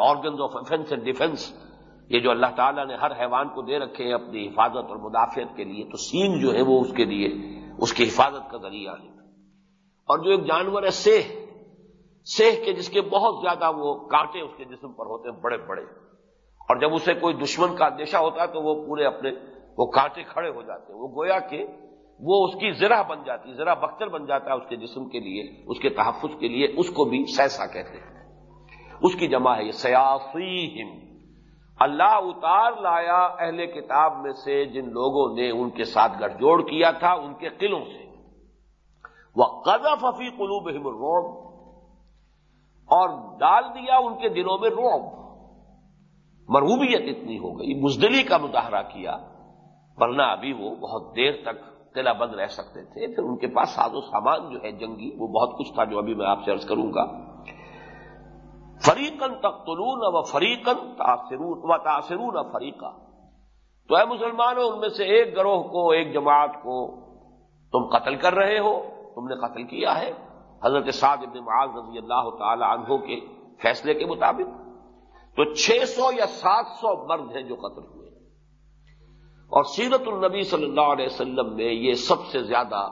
Organs of offence and defence یہ جو اللہ تعالیٰ نے ہر حیوان کو دے رکھے ہیں اپنی حفاظت اور مدافعت کے لیے، تو سینگ جو ہے وہ اس کے لیے، اس کی حفاظت کا ذریعہ ہے۔ اور جو ایک جانور ہے سہ سہ کے جس کے بہت زیادہ وہ کانٹے اس کے جسم پر ہوتے ہیں، بڑے بڑے۔ اور جب اسے کوئی دشمن کا اندیشہ ہوتا ہے، تو وہ پورے اپنے وہ کانٹے کھڑے ہو جاتے ہیں۔ وہ گویا کہ وہ اس کی زرہ بن جاتی، زرہ بختر بن جاتا ہے اس کے جسم کے لیے، اس کے تحفظ کے لیے، اس کو بھی سیسا کہتے ہیں۔ اس کی جمع ہے یہ سیاسی اللہ اتار لایا اہل کتاب میں سے جن لوگوں نے ان کے ساتھ گٹھ جوڑ کیا تھا، ان کے قلعوں سے۔ وہ قدف ففی قلوب روب اور ڈال دیا ان کے دلوں میں روب مرحوبیت اتنی ہو گئی مزدلی کا مظاہرہ کیا۔ ورنہ ابھی وہ بہت دیر تک قلعہ بند رہ سکتے تھے۔ پھر ان کے پاس ساز و سامان جو ہے، جنگی، وہ بہت کچھ تھا جو ابھی میں آپ سے عرض کروں گا۔ فریقن تختلون و فریقن و تاثرون فریقہ تو اے مسلمانوں، ان میں سے ایک گروہ کو، ایک جماعت کو تم قتل کر رہے ہو، تم نے قتل کیا ہے۔ حضرت سعد ابن معاذ رضی اللہ تعالی عنہ کے فیصلے کے مطابق۔ تو چھ سو یا سات سو مرد ہیں جو قتل ہوئے۔ اور سیرت النبی صلی اللہ علیہ وسلم میں یہ سب سے زیادہ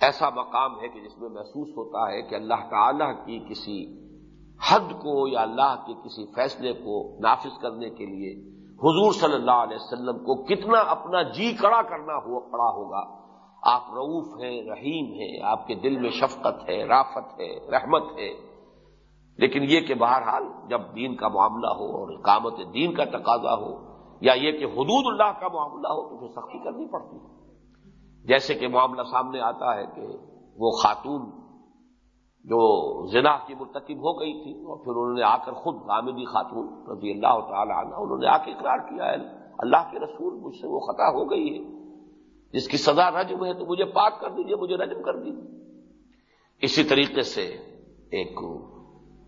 ایسا مقام ہے کہ جس میں محسوس ہوتا ہے کہ اللہ تعالی کی کسی حد کو یا اللہ کے کسی فیصلے کو نافذ کرنے کے لیے حضور صلی اللہ علیہ وسلم کو کتنا اپنا جی کڑا کرنا ہوا پڑا ہوگا۔ آپ رعوف ہیں، رحیم ہیں، آپ کے دل میں شفقت ہے، رافت ہے، رحمت ہے۔ لیکن یہ کہ بہرحال جب دین کا معاملہ ہو اور اقامت دین کا تقاضا ہو یا یہ کہ حدود اللہ کا معاملہ ہو تو پھر سختی کرنی پڑتی۔ جیسے کہ معاملہ سامنے آتا ہے کہ وہ خاتون جو زنا کی مرتکب ہو گئی تھی اور پھر انہوں نے آ کر خود غامدی خاتون رضی اللہ تعالی عنہ، انہوں نے آ کے اقرار کیا ہے، اللہ کے رسول مجھ سے وہ خطا ہو گئی ہے، جس کی سزا رجم ہے تو مجھے پاک کر دیجیے مجھے رجم کر دیجیے اسی طریقے سے ایک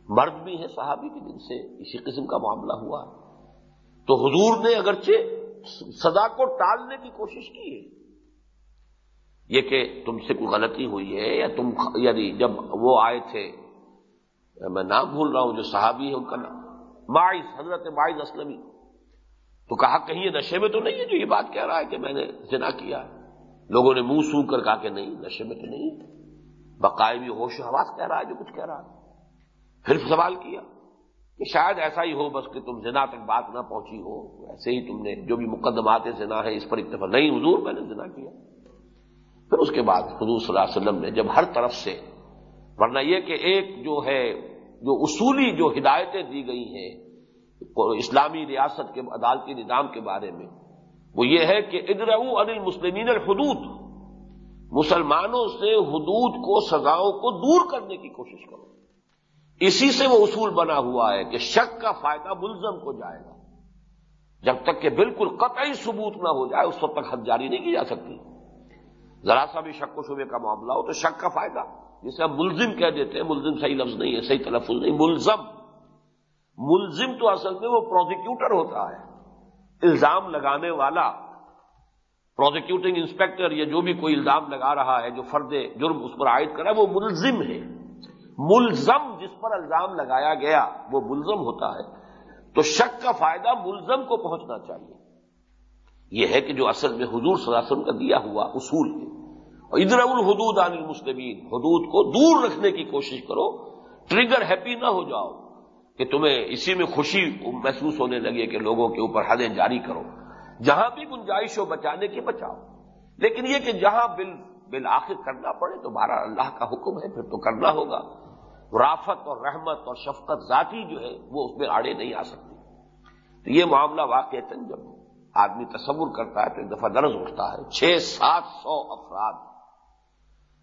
مرد بھی ہے صحابی کے دن سے اسی قسم کا معاملہ ہوا۔ تو حضور نے اگرچہ سزا کو ٹالنے کی کوشش کی ہے یہ کہ تم سے کوئی غلطی ہوئی ہے یا تم یعنی جب وہ آئے تھے، میں نام بھول رہا ہوں، جو صحابی ہے ان کا نام باعث حضرت باعث اسلمی۔ تو کہا کہیں یہ نشے میں تو نہیں ہے جو یہ بات کہہ رہا ہے کہ میں نے زنا کیا؟ لوگوں نے منہ سو کر کہا کہ نہیں، نشے میں تو نہیں بقائے ہوش و حواس کہہ رہا ہے جو کچھ کہہ رہا ہے۔ پھر سوال کیا کہ شاید ایسا ہی ہو بس کہ تم زنا تک بات نہ پہنچی ہو ایسے ہی تم نے جو بھی مقدمات زنا ہے اس پر اتفاق نہیں، حضور میں نے زنا کیا۔ پھر اس کے بعد حضور صلی اللہ علیہ وسلم نے جب ہر طرف سے، ورنہ یہ کہ ایک جو ہے، جو اصولی جو ہدایتیں دی گئی ہیں اسلامی ریاست کے عدالتی نظام کے بارے میں، وہ یہ ہے کہ ادرو انل مسلمین الحدود، مسلمانوں سے حدود کو، سزاؤں کو دور کرنے کی کوشش کرو۔ اسی سے وہ اصول بنا ہوا ہے کہ شک کا فائدہ ملزم کو جائے گا۔ جب تک کہ بالکل قطعی ثبوت نہ ہو جائے، اس وقت تک حد جاری نہیں کی جا سکتی۔ ذرا سا بھی شک و شبے کا معاملہ ہو تو شک کا فائدہ۔ جسے ہم ملزم کہہ دیتے ہیں، ملزم صحیح لفظ نہیں ہے، صحیح تلفظ نہیں، ملزم۔ ملزم تو اصل میں وہ پروزیکیوٹر ہوتا ہے۔ الزام لگانے والا پروزیکیوٹنگ انسپیکٹر یا جو بھی کوئی الزام لگا رہا ہے، جو فرد جرم اس پر عائد کرا وہ ملزم ہے۔ ملزم جس پر الزام لگایا گیا، وہ ملزم ہوتا ہے۔ تو شک کا فائدہ ملزم کو پہنچنا چاہیے۔ یہ ہے کہ جو اصل میں حضور صلی اللہ علیہ وسلم کا دیا ہوا اصول ہے۔ اور ادھر الحدود عن المسلمین حدود کو دور رکھنے کی کوشش کرو، ٹریگر ہیپی نہ ہو جاؤ کہ تمہیں اسی میں خوشی محسوس ہونے لگے کہ لوگوں کے اوپر حدیں جاری کرو۔ جہاں بھی گنجائش ہو بچانے کی بچاؤ۔ لیکن یہ کہ جہاں بل بالآخر کرنا پڑے تو بارہ اللہ کا حکم ہے، پھر تو کرنا ہوگا۔ رافت اور رحمت اور شفقت ذاتی جو ہے، وہ اس میں آڑے نہیں آ سکتی تو یہ معاملہ واقع جب آدمی تصور کرتا ہے تو ایک دفعہ درز اٹھتا ہے۔ چھ سات سو افراد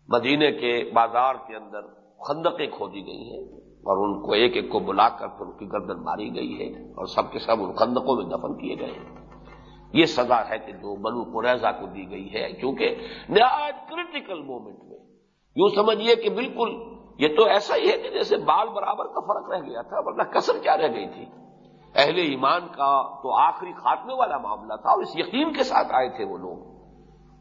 مدینے کے بازار کے اندر خندقیں کھودی گئی ہیں اور ان کو ایک ایک کو بلا کر پھر ان کی گردن ماری گئی ہے اور سب کے سب ان خندقوں میں دفن کیے گئے ہیں۔ یہ سزا ہے کہ جو بنو قریضہ کو دی گئی ہے کیونکہ نہایت کریٹیکل مومنٹ میں یوں سمجھیے کہ بالکل یہ تو ایسا ہی ہے کہ جیسے بال برابر کا فرق رہ گیا تھا، ورنہ کسر کیا رہ گئی تھی۔ اہل ایمان کا تو آخری خاتمے والا معاملہ تھا اور اس یقین کے ساتھ آئے تھے وہ لوگ۔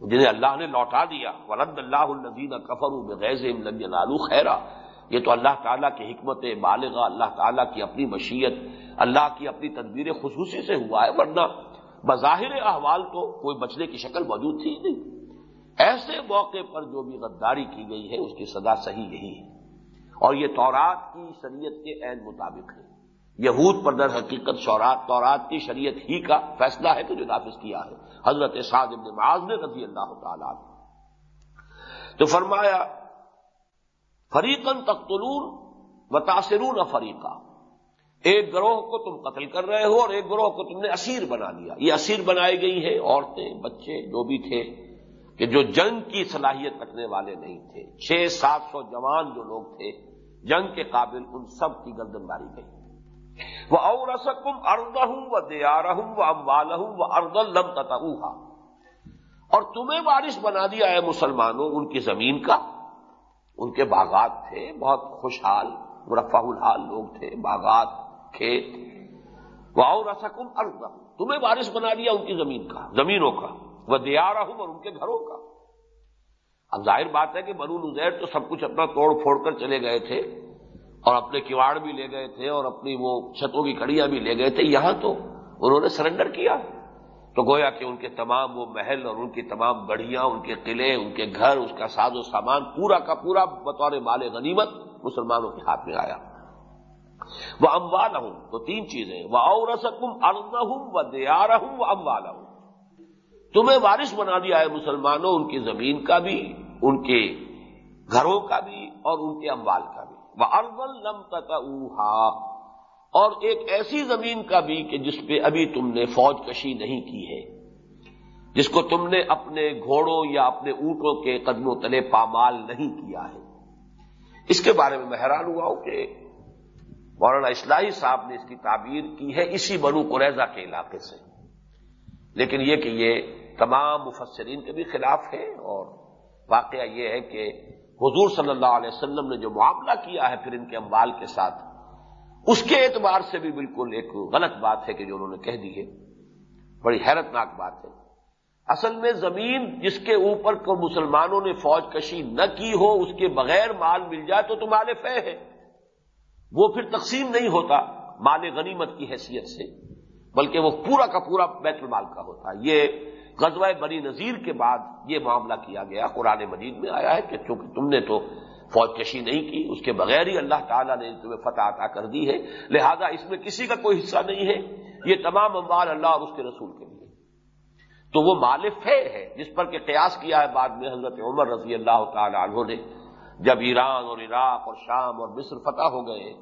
جنہیں اللہ نے لوٹا دیا۔ ورد اللہ النزین کفر میں لالو خیرا یہ تو اللہ تعالیٰ کی حکمت بالغ اللہ تعالیٰ کی اپنی مشیت، اللہ کی اپنی تدبیر خصوصی سے ہوا ہے، ورنہ بظاہر احوال تو کوئی بچنے کی شکل موجود تھی نہیں۔ ایسے موقع پر جو بھی غداری کی گئی ہے، اس کی سزا صحیح یہی ہے۔ اور یہ تورات کی شریعت کے عین مطابق ہے۔ یہود پر در حقیقت شورات تورات کی شریعت ہی کا فیصلہ ہے تو جو نافذ کیا ہے۔ حضرت سعد ابن معاذ نے رضی اللہ تعالیٰ تو فرمایا فریقن تختلون و تاثرون فریقہ ایک گروہ کو تم قتل کر رہے ہو اور ایک گروہ کو تم نے اسیر بنا لیا۔ یہ اسیر بنائی گئی ہے عورتیں، بچے، جو بھی تھے، کہ جو جنگ کی صلاحیت رکھنے والے نہیں تھے۔ چھ، سات سو جوان جو لوگ تھے، جنگ کے قابل ان سب کی گردن ماری گئی۔ وہ اور رسکم ارد ہوں وہ دیار ہوں وہ اموال ہوں وہ ارد الم تتوہا اور تمہیں بارش بنا دیا ہے مسلمانوں، ان کی زمین کا۔ ان کے باغات تھے، بہت خوشحال، مرفع الحال لوگ تھے، باغات، کھیت۔ وہ اور رسکم ارد تمہیں بارش بنا دیا ان کی زمین کا، زمینوں کا۔ وہ دیا ہوں اور ان کے گھروں کا۔ اب ظاہر بات ہے کہ بنو نزیر تو سب کچھ اپنا توڑ پھوڑ کر چلے گئے تھے۔ اور اپنے کواڑ بھی لے گئے تھے اور اپنی وہ چھتوں کی کڑیاں بھی لے گئے تھے یہاں تو انہوں نے سرنڈر کیا۔ تو گویا کہ ان کے تمام وہ محل اور ان کی تمام گڑھیاں ان کے قلعے، ان کے گھر، اس کا ساز و سامان پورا کا پورا بطور مال غنیمت مسلمانوں کے ہاتھ میں آیا۔ وہ اموال ہوں تو تین چیزیں، وہ اور رسکم ہوں وہ دیار ہوں وہ ہوں تمہیں وارث بنا دیا ہے مسلمانوں، ان کی زمین کا بھی، ان کے گھروں کا بھی اور ان کے اموال کا بھی۔ وہ اربل لم تک اور ایک ایسی زمین کا بھی کہ جس پہ ابھی تم نے فوج کشی نہیں کی ہے، جس کو تم نے اپنے گھوڑوں یا اپنے اونٹوں کے قدموں تلے پامال نہیں کیا ہے۔ اس کے بارے میں میں حیران ہوا ہوں کہ مولانا اسلحی صاحب نے اس کی تعبیر کی ہے اسی بنو قریضہ کے علاقے سے۔ لیکن یہ کہ یہ تمام مفسرین کے بھی خلاف ہے اور واقعہ یہ ہے کہ حضور صلی اللہ علیہ وسلم نے جو معاملہ کیا ہے پھر ان کے اموال کے ساتھ، اس کے اعتبار سے بھی بالکل ایک غلط بات ہے کہ جو انہوں نے کہہ دی ہے۔ بڑی حیرت ناک بات ہے۔ اصل میں زمین جس کے اوپر کو مسلمانوں نے فوج کشی نہ کی ہو، اس کے بغیر مال مل جائے تو تو مال فہ ہے۔ وہ پھر تقسیم نہیں ہوتا مال غنیمت کی حیثیت سے، بلکہ وہ پورا کا پورا بیت المال کا ہوتا۔ یہ غزوہ بنی نذیر کے بعد یہ معاملہ کیا گیا۔ قرآن مجید میں آیا ہے کہ چونکہ تم نے تو فوج کشی نہیں کی، اس کے بغیر ہی اللہ تعالیٰ نے تمہیں فتح عطا کر دی ہے۔ لہذا اس میں کسی کا کوئی حصہ نہیں ہے۔ یہ تمام اموال اللہ اور اس کے رسول کے لیے۔ تو وہ مال فے ہے، جس پر کہ قیاس کیا ہے بعد میں حضرت عمر رضی اللہ تعالی عنہ نے۔ جب ایران اور عراق اور شام اور مصر فتح ہو گئے،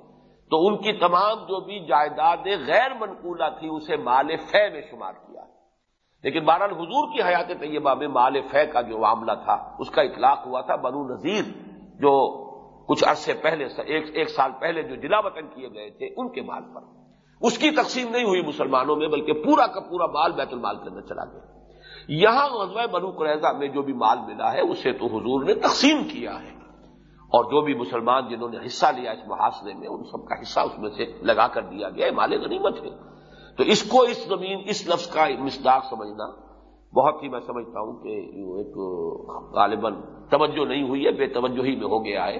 تو ان کی تمام جو بھی جائیدادیں غیر منقولہ تھی اسے مال فے میں شمار کیا۔ لیکن بہرحال حضور کی حیات طیبہ میں مال فے کا جو معاملہ تھا، اس کا اطلاق ہوا تھا، بنو نذیر جو کچھ عرصے پہلے ایک ایک سال پہلے جو جلا وطن کیے گئے تھے، ان کے مال پر۔ اس کی تقسیم نہیں ہوئی مسلمانوں میں، بلکہ پورا کا پورا مال بیت المال کے اندر چلا گیا۔ یہاں غزوہ بنو قریضہ میں جو بھی مال ملا ہے، اسے تو حضور نے تقسیم کیا ہے۔ اور جو بھی مسلمان جنہوں نے حصہ لیا اس محاصرے میں، ان سب کا حصہ اس میں سے لگا کر دیا گیا مال غنیمت ہے۔ تو اس کو اس زمین، اس لفظ کا مصداق سمجھنا بہت ہی میں سمجھتا ہوں کہ ایک غالباً توجہ نہیں ہوئی ہے، بے توجہ ہی میں ہو گیا ہے۔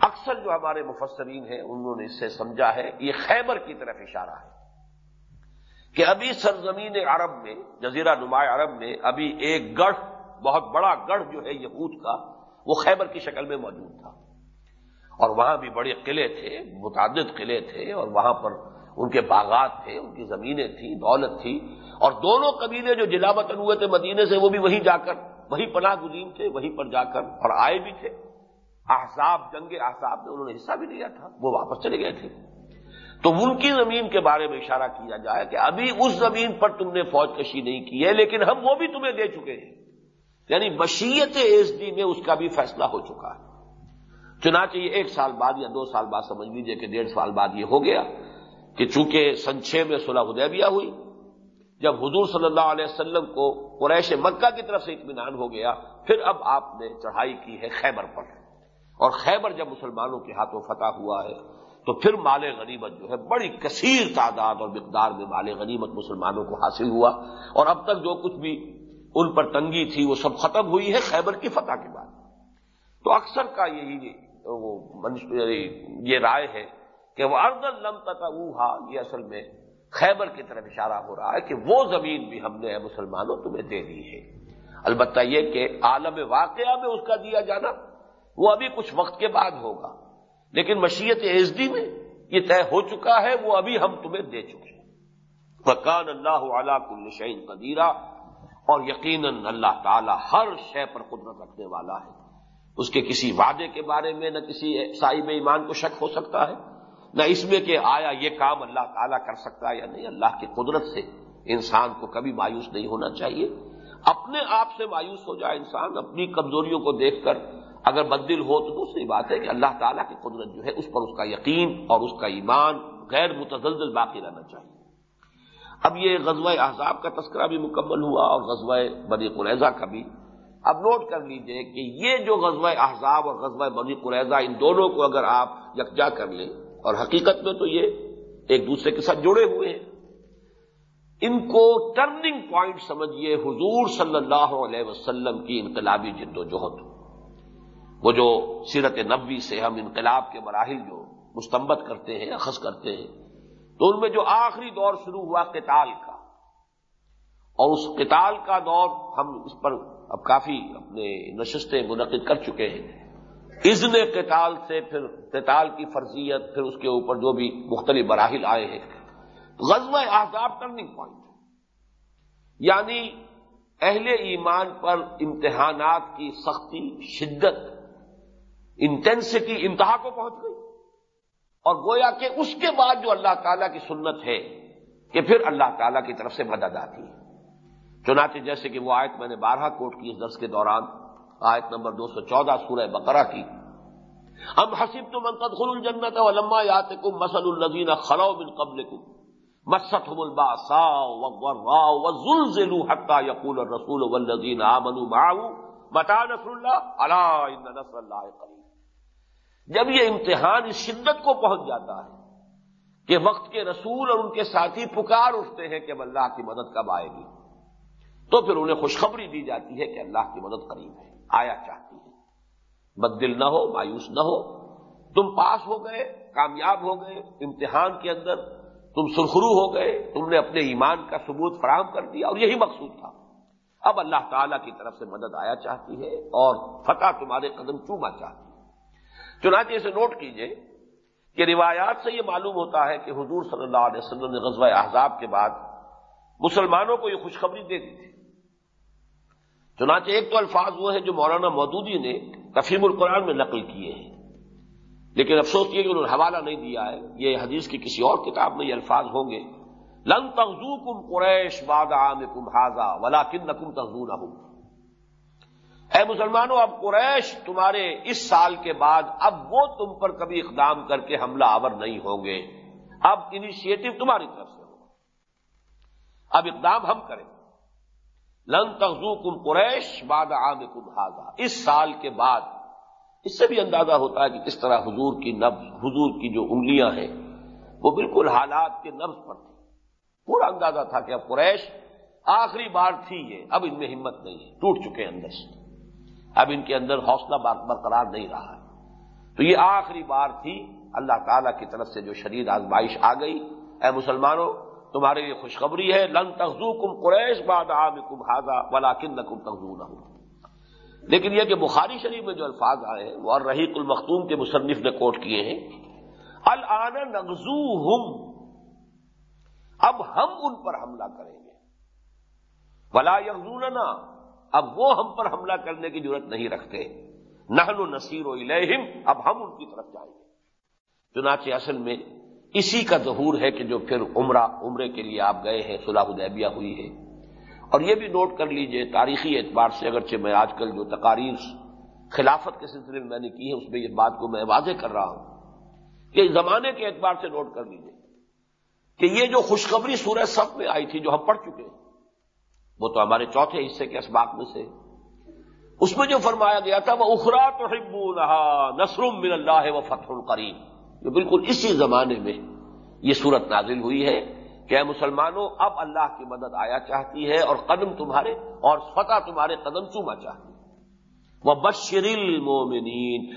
اکثر جو ہمارے مفسرین ہیں، انہوں نے اس سے سمجھا ہے، یہ خیبر کی طرف اشارہ ہے کہ ابھی سرزمین عرب میں، جزیرہ نمایاں عرب میں ابھی ایک گڑھ، بہت بڑا گڑھ جو ہے یہود کا، وہ خیبر کی شکل میں موجود تھا۔ اور وہاں بھی بڑے قلعے تھے، متعدد قلعے تھے اور وہاں پر ان کے باغات تھے، ان کی زمینیں تھیں، دولت تھی۔ اور دونوں قبیلے جو جلا وطن ہوئے تھے مدینے سے، وہ بھی وہیں جا کر، وہی پناہ گزین تھے، وہیں پر جا کر اور آئے بھی تھے۔ احساب جنگ احساب میں انہوں نے حصہ بھی لیا تھا، وہ واپس چلے گئے تھے۔ تو ان کی زمین کے بارے میں اشارہ کیا جائے کہ ابھی اس زمین پر تم نے فوج کشی نہیں کی ہے، لیکن ہم وہ بھی تمہیں دے چکے ہیں۔ یعنی مشیت ایس ڈی میں اس کا بھی فیصلہ ہو چکا ہے۔ چنانچہ یہ ایک سال بعد یا دو سال بعد، سمجھ لیجیے کہ ڈیڑھ سال بعد یہ ہو گیا۔ کہ چونکہ سن چھ میں صلح حدیبیہ ہوئی، جب حضور صلی اللہ علیہ وسلم کو قریش مکہ کی طرف سے اطمینان ہو گیا، پھر اب آپ نے چڑھائی کی ہے خیبر پر۔ اور خیبر جب مسلمانوں کے ہاتھوں فتح ہوا ہے، تو پھر مال غنیمت جو ہے بڑی کثیر تعداد اور مقدار میں مال غنیمت مسلمانوں کو حاصل ہوا۔ اور اب تک جو کچھ بھی ان پر تنگی تھی، وہ سب ختم ہوئی ہے خیبر کی فتح کے بعد۔ تو اکثر کا یہی یعنی یہ رائے ہے کہ وہ ارد الم تتا یہ اصل میں خیبر کی طرف اشارہ ہو رہا ہے کہ وہ زمین بھی ہم نے مسلمانوں تمہیں دے دی ہے۔ البتہ یہ کہ عالم واقعہ میں اس کا دیا جانا، وہ ابھی کچھ وقت کے بعد ہوگا۔ لیکن مشیت ایزدی میں یہ طے ہو چکا ہے، وہ ابھی ہم تمہیں دے چکے فقان اللہ علا کل شعین قدیرہ اور یقیناً اللہ تعالی ہر شے پر قدرت رکھنے والا ہے۔ اس کے کسی وعدے کے بارے میں نہ کسی صاحب ایمان کو شک ہو سکتا ہے۔ نہ اس میں کہ آیا یہ کام اللہ تعالیٰ کر سکتا ہے یا نہیں، اللہ کی قدرت سے انسان کو کبھی مایوس نہیں ہونا چاہیے۔ اپنے آپ سے مایوس ہو جائے انسان، اپنی کمزوریوں کو دیکھ کر اگر بدل ہو تو دوسری بات ہے کہ اللہ تعالیٰ کی قدرت جو ہے اس پر اس کا یقین اور اس کا ایمان غیر متزلزل باقی رہنا چاہیے۔ اب یہ غزوہ احزاب کا تذکرہ بھی مکمل ہوا اور غزوہ بنی قریضہ کا بھی۔ اب نوٹ کر لیجیے کہ یہ جو غزوہ احزاب اور غزوہ بنی قریضہ ان دونوں کو اگر آپ یکجا کر لیں اور حقیقت میں تو یہ ایک دوسرے کے ساتھ جڑے ہوئے ہیں۔ ان کو ٹرننگ پوائنٹ سمجھیے حضور صلی اللہ علیہ وسلم کی انقلابی جد و جہد۔ وہ جو سیرت نبوی سے ہم انقلاب کے مراحل جو مستمت کرتے ہیں، اخذ کرتے ہیں، تو ان میں جو آخری دور شروع ہوا قتال کا۔ اور اس قتال کا دور ہم اس پر اب کافی اپنے نشستیں منعقد کر چکے ہیں۔ اذن قتال سے پھر قتال کی فرضیت، پھر اس کے اوپر جو بھی مختلف مراحل آئے ہیں۔ غزب احزاب ٹرننگ پوائنٹ یعنی اہل ایمان پر امتحانات کی سختی، شدت انٹینسٹی انتہا کو پہنچ گئی۔ اور گویا کہ اس کے بعد جو اللہ تعالیٰ کی سنت ہے کہ پھر اللہ تعالیٰ کی طرف سے مدد آتی ہے۔ چنانچہ جیسے کہ وہ آیت میں نے بارہ کوٹ کی اس درس کے دوران آیت نمبر دو سو چودہ، سورہ بقرہ کی۔ ہم حسب تو منقد خل الجنت و لما یات کم مسل النزین خلو بن قبل کم مست البا سا حتہ یقول رسول والذین آمنوا معه متا نصر اللہ اللہ ان نصر اللہ قریب جب یہ امتحان اس شدت کو پہنچ جاتا ہے کہ وقت کے رسول اور ان کے ساتھی پکار اٹھتے ہیں کہ اللہ کی مدد کب آئے گی۔ تو پھر انہیں خوشخبری دی جاتی ہے کہ اللہ کی مدد قریب ہے۔ آیا چاہتی ہے بد دل نہ ہو، مایوس نہ ہو۔ تم پاس ہو گئے، کامیاب ہو گئے امتحان کے اندر۔ تم سرخرو ہو گئے، تم نے اپنے ایمان کا ثبوت فراہم کر دیا اور یہی مقصود تھا۔ اب اللہ تعالی کی طرف سے مدد آیا چاہتی ہے اور فتح تمہارے قدم چوما چاہتی ہے۔ چنانچہ اسے نوٹ کیجیے کہ روایات سے یہ معلوم ہوتا ہے کہ حضور صلی اللہ علیہ وسلم نے غزوہ احزاب کے بعد مسلمانوں کو یہ خوشخبری دے دی تھی۔ چنانچہ ایک تو الفاظ وہ ہیں جو مولانا مودودی نے تفیم القرآن میں نقل کیے ہیں۔ لیکن افسوس یہ کہ انہوں نے حوالہ نہیں دیا ہے، یہ حدیث کی کسی اور کتاب میں یہ الفاظ ہوں گے۔ لن تغزو کم قریش باد عام کم حاضا ولا کن تغزو نہ اے مسلمانوں، اب قریش تمہارے اس سال کے بعد اب وہ تم پر کبھی اقدام کر کے حملہ آور نہیں ہوں گے۔ اب انیشیٹو تمہاری طرف سے ہوگا۔ اب اقدام ہم کریں۔ لن تغزو کم قریش باد عام کم حاضا اس سال کے بعد اس سے بھی اندازہ ہوتا ہے کہ کس طرح حضور کی نبز حضور کی جو انگلیاں ہیں، وہ بالکل حالات کے نبز پر تھی پورا اندازہ تھا کہ اب قریش آخری بار تھی یہ۔ اب ان میں ہمت نہیں ہے۔ ٹوٹ چکے اندر سے۔ اب ان کے اندر حوصلہ برقرار نہیں رہا ہے۔ تو یہ آخری بار تھی۔ اللہ تعالی کی طرف سے جو شدید آزمائش آ گئی۔ اے مسلمانوں تمہارے لیے خوشخبری ہے، لن تخزو کم قریش باد عام کم ہاضا ولا کن کم نہ لیکن یہ کہ بخاری شریف میں جو الفاظ آئے ہیں، وہ رحیق المختوم کے مصنف نے کوٹ کیے ہیں۔ الان نغزو ہم اب ہم ان پر حملہ کریں گے۔ ولا یغزون اب وہ ہم پر حملہ کرنے کی ضرورت نہیں رکھتے۔ نہل و نصیر و الہم اب ہم ان کی طرف جائیں گے۔ چنانچہ اصل میں اسی کا ظہور ہے کہ جو پھر عمرہ، عمرے کے لیے آپ گئے ہیں صلاح الدیبیہ ہوئی ہے۔ اور یہ بھی نوٹ کر لیجیے، تاریخی اعتبار سے اگرچہ میں آج کل جو تقاریر، خلافت کے سلسلے میں میں نے کی ہے اس میں اس بات کو میں واضح کر رہا ہوں۔ کہ زمانے کے اعتبار سے نوٹ کر لیجیے کہ یہ جو خوشخبری سورہ سب میں آئی تھی جو ہم پڑھ چکے ہیں، وہ تو ہمارے چوتھے حصے کے اسباق میں سے اس میں جو فرمایا گیا تھا وہ اخرا تو نسرم من اللہ و فتح القریم یہ بالکل اسی زمانے میں یہ صورت نازل ہوئی ہے کہ اے مسلمانوں، اب اللہ کی مدد آیا چاہتی ہے اور قدم تمہارے اور فتح تمہارے قدم چوما چاہتی ہے۔ وہ بشر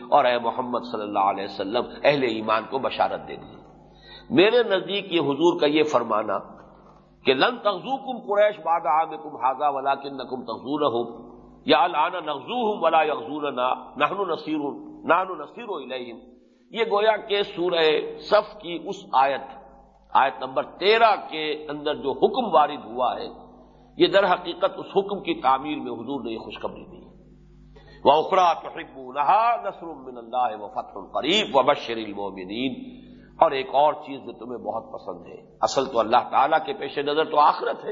اور اے محمد صلی اللہ علیہ وسلم، اہل ایمان کو بشارت دے دی میرے نزدیک یہ حضور کا یہ فرمانا کہ لن تغزو کم قریش باد عام کم حاضہ ولا کن نقم تغزور ہو یا النا نغزو ہوں ولا یغزور نہن نصیر نان نصیر و یہ گویا کہ سورہ صف کی اس آیت آیت نمبر تیرہ کے اندر جو حکم وارد ہوا ہے، یہ در حقیقت اس حکم کی تعمیر میں حضور نے یہ خوشخبری دی۔ وہ اخرا نصر من اللہ و فتح القریب و بشر المومنین اور ایک اور چیز جو تمہیں بہت پسند ہے، اصل تو اللہ تعالیٰ کے پیش نظر تو آخرت ہے۔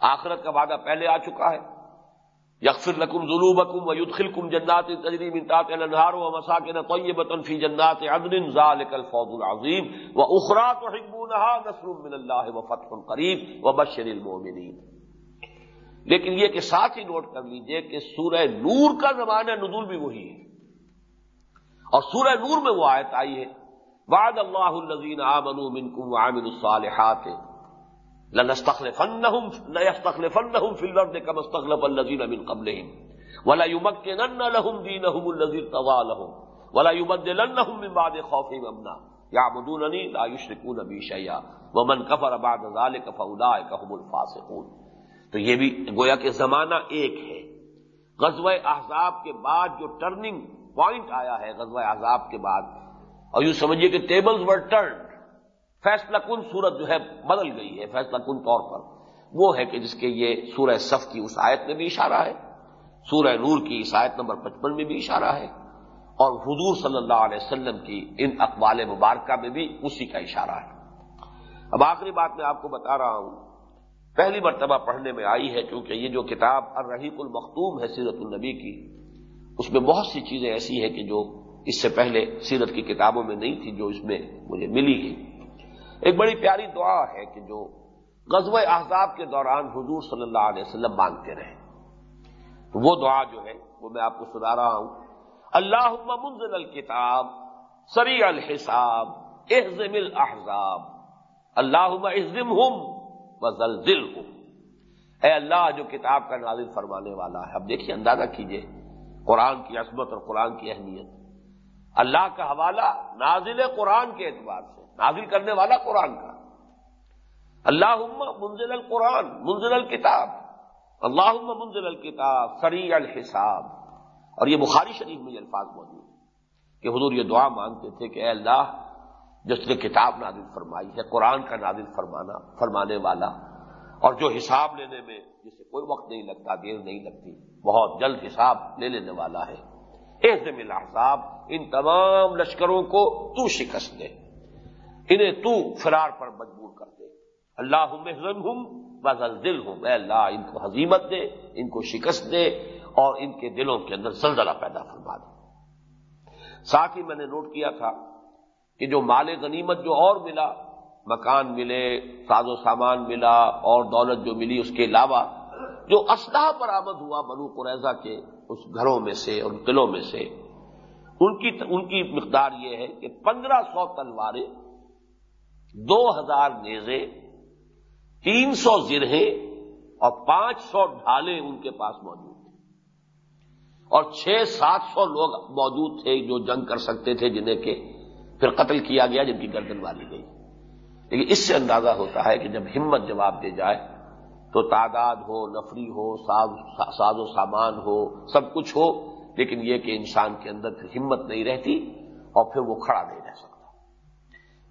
آخرت کا وعدہ پہلے آ چکا ہے۔ یکفر لکم ظلو بکم و یدخل کم جنات تجریم انتاط النہار و مساکن طیبت فی جنات عدن ذالک الفوض العظیم و اخرا تحبونہا نصر من اللہ و فتح قریب و بشر المومنین لیکن یہ کہ ساتھ ہی نوٹ کر لیجیے کہ سورہ نور کا زمانہ نزول بھی وہی ہے اور سورہ نور میں وہ آیت آئی ہے بعد اللہ الزین آمنوا منکم وعملوا الصالحات لنستخلفنہم لیستخلفنہم فی الارض کما استخلف الذین من قبلہم ولا یمکنن لهم دینہم الذی ارتضى لهم. ولا یبدلنہم من بعد خوفهم امنا یعبدوننی لا یشرکون بی شیئا ومن کفر بعد ذلك فاولئک تو یہ بھی گویا کہ زمانہ ایک ہے۔ غزوہ احزاب کے بعد جو ٹرننگ پوائنٹ آیا ہے، غزوہ احزاب کے بعد۔ اور یوں سمجھیے کہ ٹیبلز ور ٹرن فیصلہ کن صورت جو ہے بدل گئی ہے، فیصلہ کن طور پر۔ وہ ہے کہ جس کے یہ سورہ صف کی اس آیت میں بھی اشارہ ہے۔ سورہ نور کی اس آیت نمبر پچپن میں بھی اشارہ ہے۔ اور حضور صلی اللہ علیہ وسلم کی ان اقوال مبارکہ میں بھی اسی کا اشارہ ہے۔ اب آخری بات میں آپ کو بتا رہا ہوں۔ پہلی مرتبہ پڑھنے میں آئی ہے کیونکہ یہ جو کتاب الرحیق المختوم ہے سیرت النبی کی، اس میں بہت سی چیزیں ایسی ہیں کہ جو اس سے پہلے سیرت کی کتابوں میں نہیں تھی، جو اس میں مجھے ملی ہے ایک بڑی پیاری دعا ہے کہ جو غزوہ احزاب کے دوران حضور صلی اللہ علیہ وسلم مانگتے رہے۔ وہ دعا جو ہے وہ میں آپ کو سنا رہا ہوں۔ اللہ منزل الکتاب سری الحساب احزم الاحزاب۔ اللہ احزم ہم وزلزل ہوں اے اللہ جو کتاب کا نازل فرمانے والا ہے، اب دیکھیے اندازہ کیجیے۔ قرآن کی عصمت اور قرآن کی اہمیت۔ اللہ کا حوالہ نازل قرآن کے اعتبار سے۔ نازل کرنے والا قرآن کا۔ اللہ منزل القرآن، منزل الکتاب۔ اللہ منزل الکتاب سری الحساب۔ اور یہ بخاری شریف میں یہ الفاظ موجود ہیں کہ حضور یہ دعا مانگتے تھے کہ اے اللہ، جس نے کتاب نازل فرمائی ہے، قرآن کا نازل فرمانا، فرمانے والا، اور جو حساب لینے میں جسے کوئی وقت نہیں لگتا، دیر نہیں لگتی، بہت جلد حساب لے لینے والا ہے۔ ایزم الحساب ان تمام لشکروں کو تو شکست دے۔ انہیں تو فرار پر مجبور کر دے۔ اللہ ہوں بزل دل ہوں اے اللہ، ان کو حزیمت دے، ان کو شکست دے اور ان کے دلوں کے اندر زلزلہ پیدا فرما دے۔ ساتھ ہی میں نے نوٹ کیا تھا کہ جو مال غنیمت جو اور ملا، مکان ملے، ساز و سامان ملا، اور دولت جو ملی اس کے علاوہ، جو اسلحہ پر آمد ہوا بنو قریضہ کے اس گھروں میں سے اور قلعوں میں سے، ان کی ان کی مقدار یہ ہے کہ پندرہ سو تلواریں دو ہزار نیزے، تین سو زرہیں اور پانچ سو ڈھالے ان کے پاس موجود تھے۔ اور چھ سات سو لوگ موجود تھے جو جنگ کر سکتے تھے، جنہیں کہ پھر قتل کیا گیا، جن کی گردن والی گئی۔ لیکن اس سے اندازہ ہوتا ہے کہ جب ہمت جواب دے جائے تو تعداد ہو، نفری ہو ساز و سامان ہو، سب کچھ ہو، لیکن یہ کہ انسان کے اندر پھر ہمت نہیں رہتی اور پھر وہ کھڑا نہیں رہ سکتا۔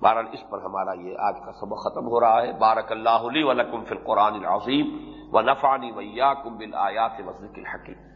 بہرحال اس پر ہمارا یہ آج کا سبق ختم ہو رہا ہے۔ بارک اللہ علی ولکم فی القرآن العظیم و نفانی ویا کم بل آیات وزرک الحکیم۔